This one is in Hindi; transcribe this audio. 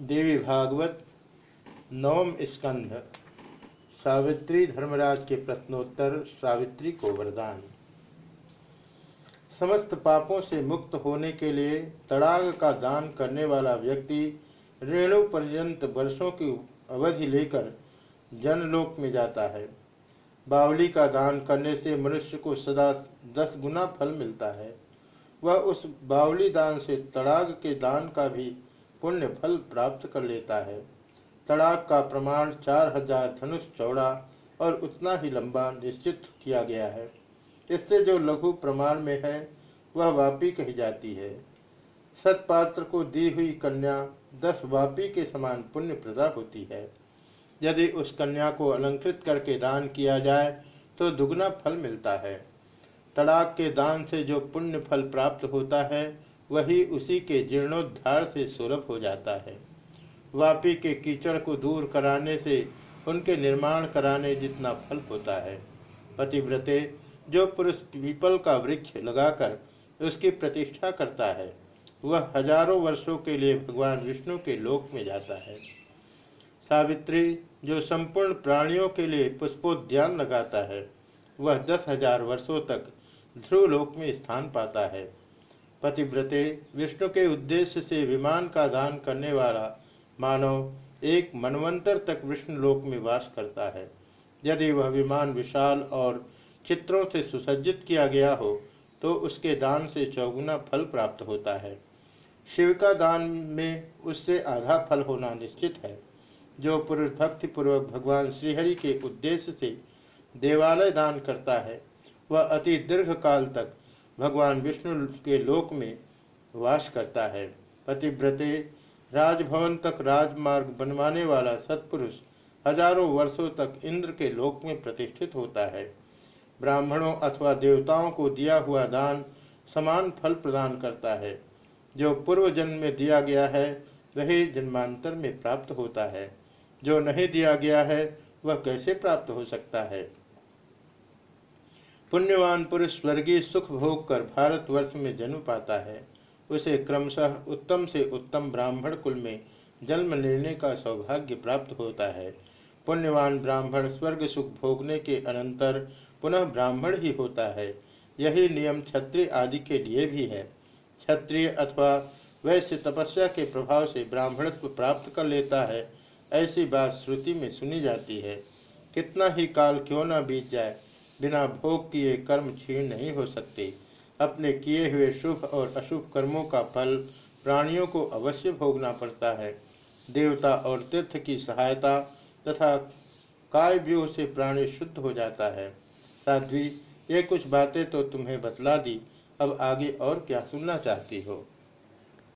देवी भागवत, नवम स्कंध, सावित्री धर्मराज के प्रश्नोत्तर, सावित्री को वरदान। समस्त पापों से मुक्त होने के लिए तड़ाग का दान करने वाला व्यक्ति रेणु पर्यंत वर्षों की अवधि लेकर जनलोक में जाता है। बावली का दान करने से मनुष्य को सदा दस गुना फल मिलता है। वह उस बावली दान से तड़ाग के दान का भी पुण्य फल प्राप्त कर लेता है। तड़ाग का प्रमाण चार हज़ार धनुष चौड़ा और उतना ही लंबा निश्चित किया गया है। इससे जो लघु प्रमाण में है, वह वापी कही जाती है। सतपात्र को दी हुई कन्या दस वापी के समान पुण्य प्रदा होती है। यदि उस कन्या को अलंकृत करके दान किया जाए तो दुगना फल मिलता है। तड़ाक के दान से जो पुण्य फल प्राप्त होता है वही उसी के जीर्णोद्धार से सुलभ हो जाता है। वापी के कीचड़ को दूर कराने से, उनके निर्माण कराने जितना फल होता है। पतिव्रते, जो पुरुष पीपल का वृक्ष लगाकर उसकी प्रतिष्ठा करता है, वह हज़ारों वर्षों के लिए भगवान विष्णु के लोक में जाता है। सावित्री, जो संपूर्ण प्राणियों के लिए पुष्पोद्यान लगाता है, वह दस हज़ार वर्षों तक ध्रुव लोक में स्थान पाता है। पतिव्रते विष्णु के उद्देश्य से विमान का दान करने वाला मानव एक मनवंतर तक विष्णु लोक में वास करता है। यदि वह विमान विशाल और चित्रों से सुसज्जित किया गया हो तो उसके दान से चौगुना फल प्राप्त होता है। शिव का दान में उससे आधा फल होना निश्चित है। जो पुरुष भक्ति पूर्वक भगवान श्रीहरि के उद्देश्य से देवालय दान करता है, वह अति दीर्घ काल तक भगवान विष्णु के लोक में वास करता है। पतिव्रते, राजभवन तक राजमार्ग बनवाने वाला सत्पुरुष हज़ारों वर्षों तक इंद्र के लोक में प्रतिष्ठित होता है। ब्राह्मणों अथवा देवताओं को दिया हुआ दान समान फल प्रदान करता है। जो पूर्व जन्म में दिया गया है, वही जन्मांतर में प्राप्त होता है। जो नहीं दिया गया है, वह कैसे प्राप्त हो सकता है? पुण्यवान पुरुष स्वर्गीय सुख भोग कर भारतवर्ष में जन्म पाता है। उसे क्रमशः उत्तम से उत्तम ब्राह्मण कुल में जन्म लेने का सौभाग्य प्राप्त होता है। पुण्यवान ब्राह्मण स्वर्ग सुख भोगने के अनंतर पुनः ब्राह्मण ही होता है। यही नियम क्षत्रिय आदि के लिए भी है। क्षत्रिय अथवा वैश्य तपस्या के प्रभाव से ब्राह्मणत्व प्राप्त कर लेता है, ऐसी बात श्रुति में सुनी जाती है। कितना ही काल क्यों न बीत जाए बिना भोग किए कर्म क्षीण नहीं हो सकते। अपने किए हुए शुभ और अशुभ कर्मों का फल प्राणियों को अवश्य भोगना पड़ता है। देवता और तीर्थ की सहायता तथा काय व्यूह से प्राणी शुद्ध हो जाता है। साध्वी, ये कुछ बातें तो तुम्हें बतला दी। अब आगे और क्या सुनना चाहती हो?